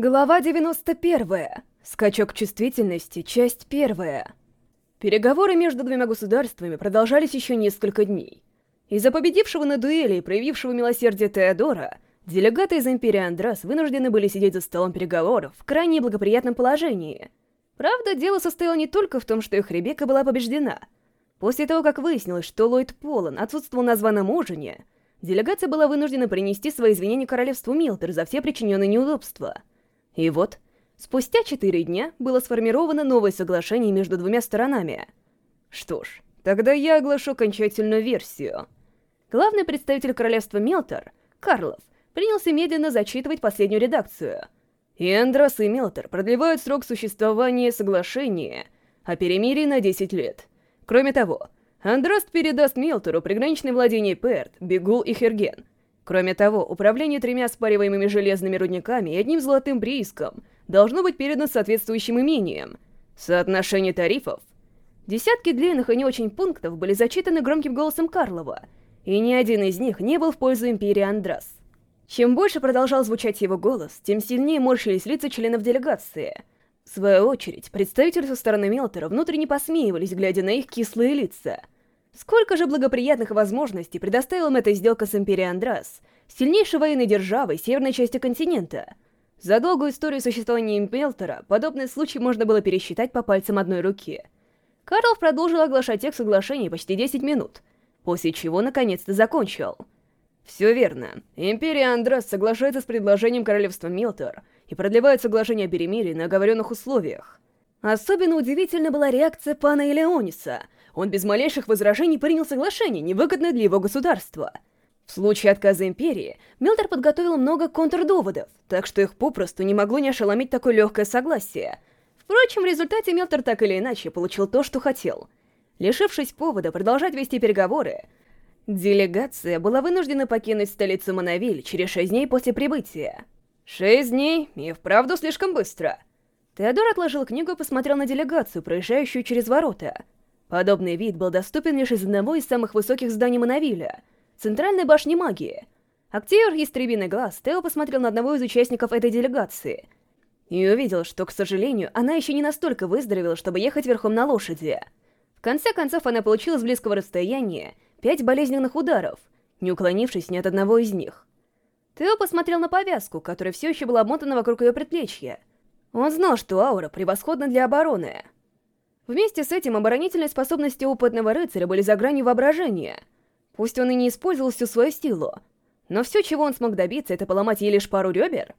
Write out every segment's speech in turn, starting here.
Глава 91. Скачок чувствительности. Часть 1. Переговоры между двумя государствами продолжались еще несколько дней. Из-за победившего на дуэли и проявившего милосердие Теодора, делегаты из Империи Андрас вынуждены были сидеть за столом переговоров в крайне благоприятном положении. Правда, дело состояло не только в том, что их Ребекка была побеждена. После того, как выяснилось, что Ллойд Полон отсутствовал на званом ужине, делегация была вынуждена принести свои извинения королевству Милтер за все причиненные неудобства — и вот, спустя четыре дня было сформировано новое соглашение между двумя сторонами. Что ж, тогда я оглашу окончательную версию. Главный представитель королевства Мелтор, Карлов, принялся медленно зачитывать последнюю редакцию. И Андрос и Мелтор продлевают срок существования соглашения о перемирии на 10 лет. Кроме того, Андраст передаст Мелтору приграничные владения Перт, Бегул и Херген — Кроме того, управление тремя спариваемыми железными рудниками и одним золотым прииском должно быть передано соответствующим имением. Соотношение тарифов. Десятки длинных и не очень пунктов были зачитаны громким голосом Карлова, и ни один из них не был в пользу Империи Андрас. Чем больше продолжал звучать его голос, тем сильнее морщились лица членов делегации. В свою очередь, представители со стороны Мелтера внутренне посмеивались, глядя на их кислые лица — Сколько же благоприятных возможностей предоставила им эта сделка с Империей Андрас, сильнейшей военной державой северной части континента. За долгую историю существования Импелтера подобные случаи можно было пересчитать по пальцам одной руки. Карлов продолжил оглашать текст соглашения почти 10 минут, после чего наконец-то закончил. Все верно. Империя Андрас соглашается с предложением королевства Милтер и продлевает соглашение о перемирии на оговоренных условиях. Особенно удивительна была реакция пана Элеониса — он без малейших возражений принял соглашение, невыгодное для его государства. В случае отказа Империи, Милтер подготовил много контрдоводов, так что их попросту не могло не ошеломить такое легкое согласие. Впрочем, в результате Милтер так или иначе получил то, что хотел. Лишившись повода продолжать вести переговоры, делегация была вынуждена покинуть столицу Монавиль через шесть дней после прибытия. Шесть дней, и вправду слишком быстро. Теодор отложил книгу и посмотрел на делегацию, проезжающую через ворота — Подобный вид был доступен лишь из одного из самых высоких зданий Монавиля — Центральной башни магии. Актер «Ястребиный глаз» Тео посмотрел на одного из участников этой делегации и увидел, что, к сожалению, она еще не настолько выздоровела, чтобы ехать верхом на лошади. В конце концов, она получила с близкого расстояния пять болезненных ударов, не уклонившись ни от одного из них. Тео посмотрел на повязку, которая все еще была обмотана вокруг ее предплечья. Он знал, что аура превосходна для обороны — Вместе с этим оборонительные способности опытного рыцаря были за гранью воображения. Пусть он и не использовал всю свою силу, но все, чего он смог добиться, это поломать ей лишь пару ребер.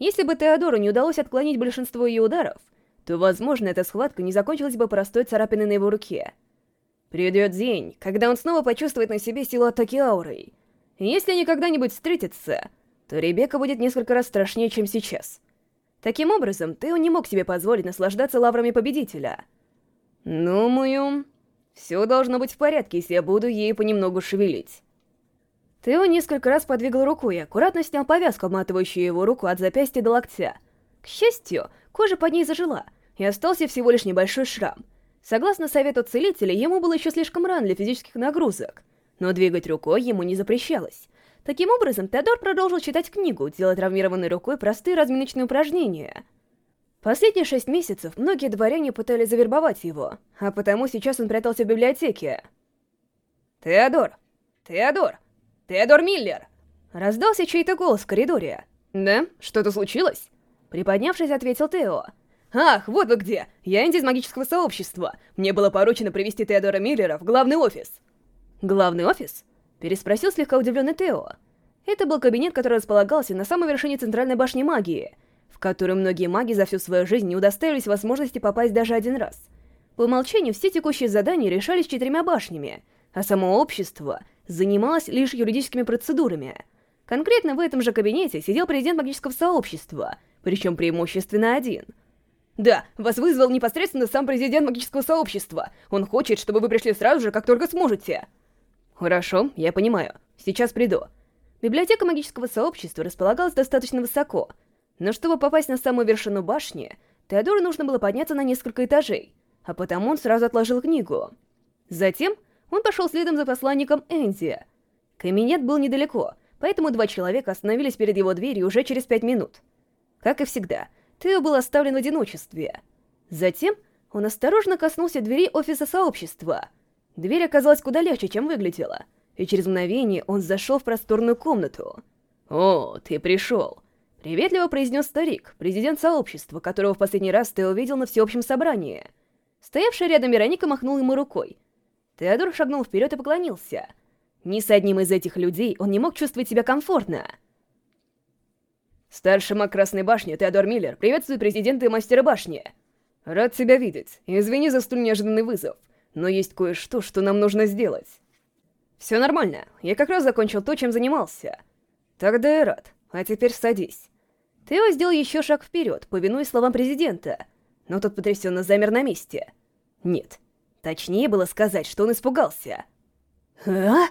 Если бы Теодору не удалось отклонить большинство ее ударов, то, возможно, эта схватка не закончилась бы простой царапиной на его руке. Придет день, когда он снова почувствует на себе силу атаки аурой. И если они когда-нибудь встретятся, то Ребекка будет несколько раз страшнее, чем сейчас. Таким образом, Тео не мог себе позволить наслаждаться лаврами победителя — «Думаю, все должно быть в порядке, если я буду ей понемногу шевелить». Тео несколько раз подвигал рукой и аккуратно снял повязку, обматывающую его руку от запястья до локтя. К счастью, кожа под ней зажила, и остался всего лишь небольшой шрам. Согласно совету целителя, ему было еще слишком рано для физических нагрузок, но двигать рукой ему не запрещалось. Таким образом, Теодор продолжил читать книгу, делая травмированной рукой простые разминочные упражнения — Последние шесть месяцев многие дворяне пытались завербовать его, а потому сейчас он прятался в библиотеке. «Теодор! Теодор! Теодор Миллер!» Раздался чей-то голос в коридоре. «Да? Что-то случилось?» Приподнявшись, ответил Тео. «Ах, вот вы где! Я Энди из магического сообщества. Мне было поручено привести Теодора Миллера в главный офис». «Главный офис?» Переспросил слегка удивленный Тео. Это был кабинет, который располагался на самой вершине центральной башни магии — в которую многие маги за всю свою жизнь не удостоились возможности попасть даже один раз. По умолчанию все текущие задания решались четырьмя башнями, а само общество занималось лишь юридическими процедурами. Конкретно в этом же кабинете сидел президент магического сообщества, причем преимущественно один. «Да, вас вызвал непосредственно сам президент магического сообщества. Он хочет, чтобы вы пришли сразу же, как только сможете». «Хорошо, я понимаю. Сейчас приду». Библиотека магического сообщества располагалась достаточно высоко — но чтобы попасть на самую вершину башни, Теодору нужно было подняться на несколько этажей, а потому он сразу отложил книгу. Затем он пошел следом за посланником Энди. Кабинет был недалеко, поэтому два человека остановились перед его дверью уже через пять минут. Как и всегда, Тео был оставлен в одиночестве. Затем он осторожно коснулся двери офиса сообщества. Дверь оказалась куда легче, чем выглядела, и через мгновение он зашел в просторную комнату. «О, ты пришел!» — приветливо произнес старик, президент сообщества, которого в последний раз ты увидел на всеобщем собрании. Стоявшая рядом Вероника махнула ему рукой. Теодор шагнул вперед и поклонился. Ни с одним из этих людей он не мог чувствовать себя комфортно. «Старший маг Красной Башни, Теодор Миллер, приветствую президента и мастера башни!» «Рад тебя видеть. Извини за столь неожиданный вызов, но есть кое-что, что нам нужно сделать». «Все нормально. Я как раз закончил то, чем занимался». «Тогда я рад. А теперь садись». Тео сделал еще шаг вперед, повинуясь словам президента, но тот потрясенно замер на месте. Нет, точнее было сказать, что он испугался. «А?»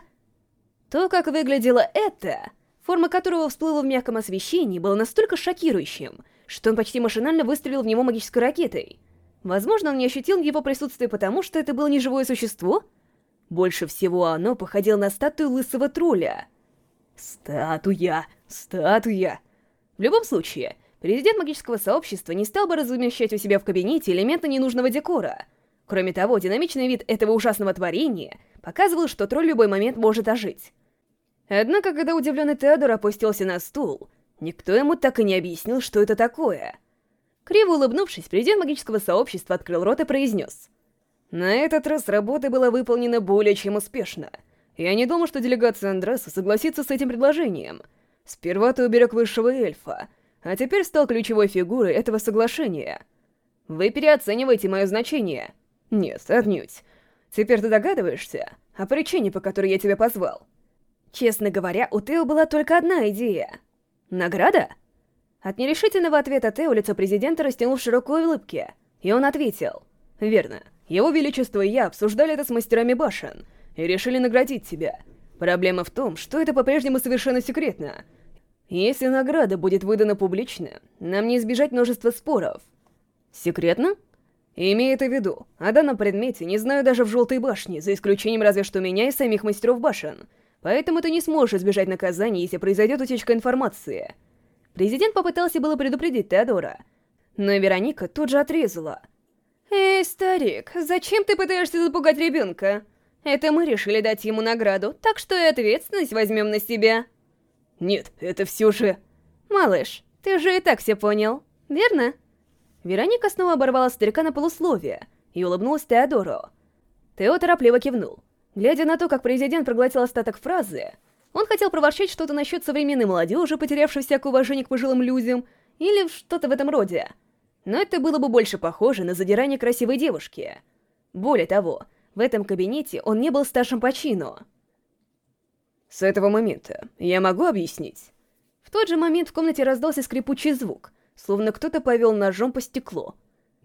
То, как выглядело это, форма которого всплыла в мягком освещении, было настолько шокирующим, что он почти машинально выстрелил в него магической ракетой. Возможно, он не ощутил его присутствия потому, что это было не живое существо? Больше всего оно походило на статую лысого тролля. Статуя! Статуя! В любом случае, президент магического сообщества не стал бы размещать у себя в кабинете элементы ненужного декора. Кроме того, динамичный вид этого ужасного творения показывал, что тролль в любой момент может ожить. Однако, когда удивленный Теодор опустился на стул, никто ему так и не объяснил, что это такое — Криво улыбнувшись, президент магического сообщества открыл рот и произнес. На этот раз работа была выполнена более чем успешно. Я не думал, что делегация Андреса согласится с этим предложением. Сперва ты уберег высшего эльфа, а теперь стал ключевой фигурой этого соглашения. Вы переоцениваете мое значение. Нет, отнюдь. Теперь ты догадываешься о причине, по которой я тебя позвал? Честно говоря, у Тео была только одна идея. Награда? От нерешительного ответа Тео лицо президента растянул в широкой улыбке, и он ответил. «Верно. Его Величество и я обсуждали это с мастерами башен, и решили наградить тебя. Проблема в том, что это по-прежнему совершенно секретно. Если награда будет выдана публично, нам не избежать множества споров». «Секретно?» Имея это в виду, о данном предмете не знаю даже в Желтой башне, за исключением разве что меня и самих мастеров башен. Поэтому ты не сможешь избежать наказания, если произойдет утечка информации. Президент попытался было предупредить Теодора, но Вероника тут же отрезала. «Эй, старик, зачем ты пытаешься запугать ребенка? Это мы решили дать ему награду, так что и ответственность возьмем на себя». «Нет, это все же...» «Малыш, ты же и так все понял, верно?» Вероника снова оборвала старика на полусловие и улыбнулась Теодору. Тео торопливо кивнул. Глядя на то, как президент проглотил остаток фразы, он хотел проворчать что-то насчет современной молодежи, потерявшей всякое уважение к пожилым людям, или что-то в этом роде. Но это было бы больше похоже на задирание красивой девушки. Более того, в этом кабинете он не был старшим по чину. С этого момента я могу объяснить? В тот же момент в комнате раздался скрипучий звук, словно кто-то повел ножом по стеклу.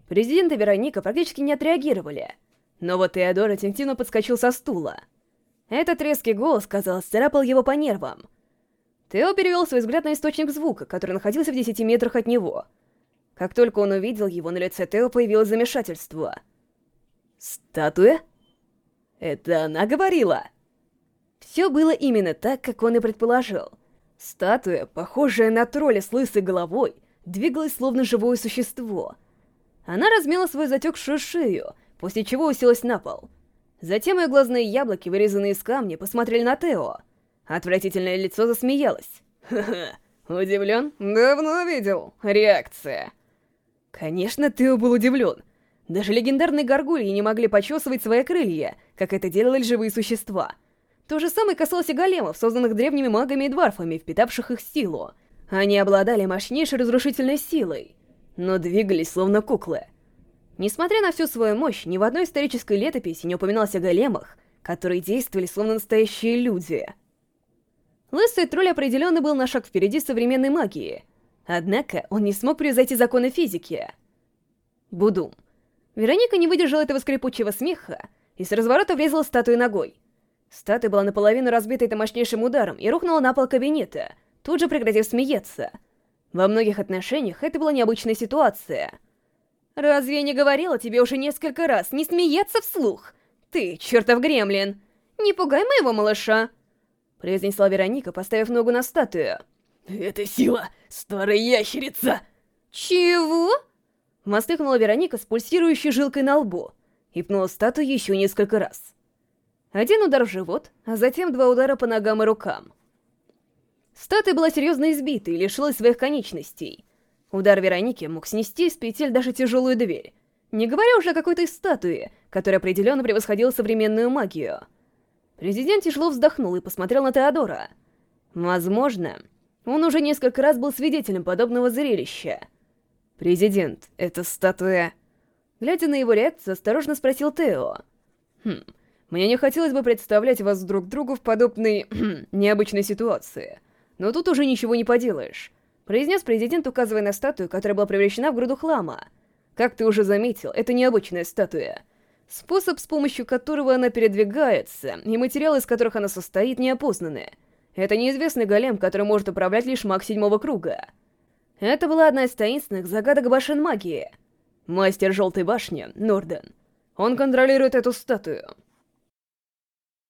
Президент и Вероника практически не отреагировали. Но вот Теодор интенсивно подскочил со стула — этот резкий голос, казалось, царапал его по нервам. Тео перевел свой взгляд на источник звука, который находился в десяти метрах от него. Как только он увидел его, на лице Тео появилось замешательство. «Статуя? Это она говорила?» Все было именно так, как он и предположил. Статуя, похожая на тролля с лысой головой, двигалась словно живое существо. Она размела свою затекшую шею, после чего уселась на пол — Затем ее глазные яблоки, вырезанные из камня, посмотрели на Тео. Отвратительное лицо засмеялось. «Ха-ха, удивлен? Давно видел. Реакция». Конечно, Тео был удивлен. Даже легендарные горгульи не могли почесывать свои крылья, как это делали живые существа. То же самое касалось и големов, созданных древними магами и дварфами, впитавших их силу. Они обладали мощнейшей разрушительной силой, но двигались словно куклы. Несмотря на всю свою мощь, ни в одной исторической летописи не упоминалось о големах, которые действовали словно настоящие люди. Лысый тролль определенно был на шаг впереди современной магии. Однако он не смог превзойти законы физики. Будум. Вероника не выдержала этого скрипучего смеха и с разворота врезала статую ногой. Статуя была наполовину разбита этим мощнейшим ударом и рухнула на пол кабинета, тут же прекратив смеяться. Во многих отношениях это была необычная ситуация — Разве я не говорила тебе уже несколько раз не смеяться вслух? Ты, чертов гремлин! Не пугай моего малыша!» Произнесла Вероника, поставив ногу на статую. «Это сила, старая ящерица!» «Чего?» Воскликнула Вероника с пульсирующей жилкой на лбу и пнула статую еще несколько раз. Один удар в живот, а затем два удара по ногам и рукам. Статуя была серьезно избита и лишилась своих конечностей. Удар Вероники мог снести с петель даже тяжелую дверь, не говоря уже о какой-то статуе, которая определенно превосходила современную магию. Президент тяжело вздохнул и посмотрел на Теодора. Возможно, он уже несколько раз был свидетелем подобного зрелища. «Президент, это статуя...» Глядя на его реакцию, осторожно спросил Тео. «Хм, мне не хотелось бы представлять вас друг другу в подобной... необычной ситуации. Но тут уже ничего не поделаешь», — произнес президент, указывая на статую, которая была превращена в груду хлама. «Как ты уже заметил, это необычная статуя. Способ, с помощью которого она передвигается, и материалы, из которых она состоит, неопознаны. Это неизвестный голем, который может управлять лишь маг седьмого круга». Это была одна из таинственных загадок башен магии. Мастер Желтой Башни, Норден. Он контролирует эту статую.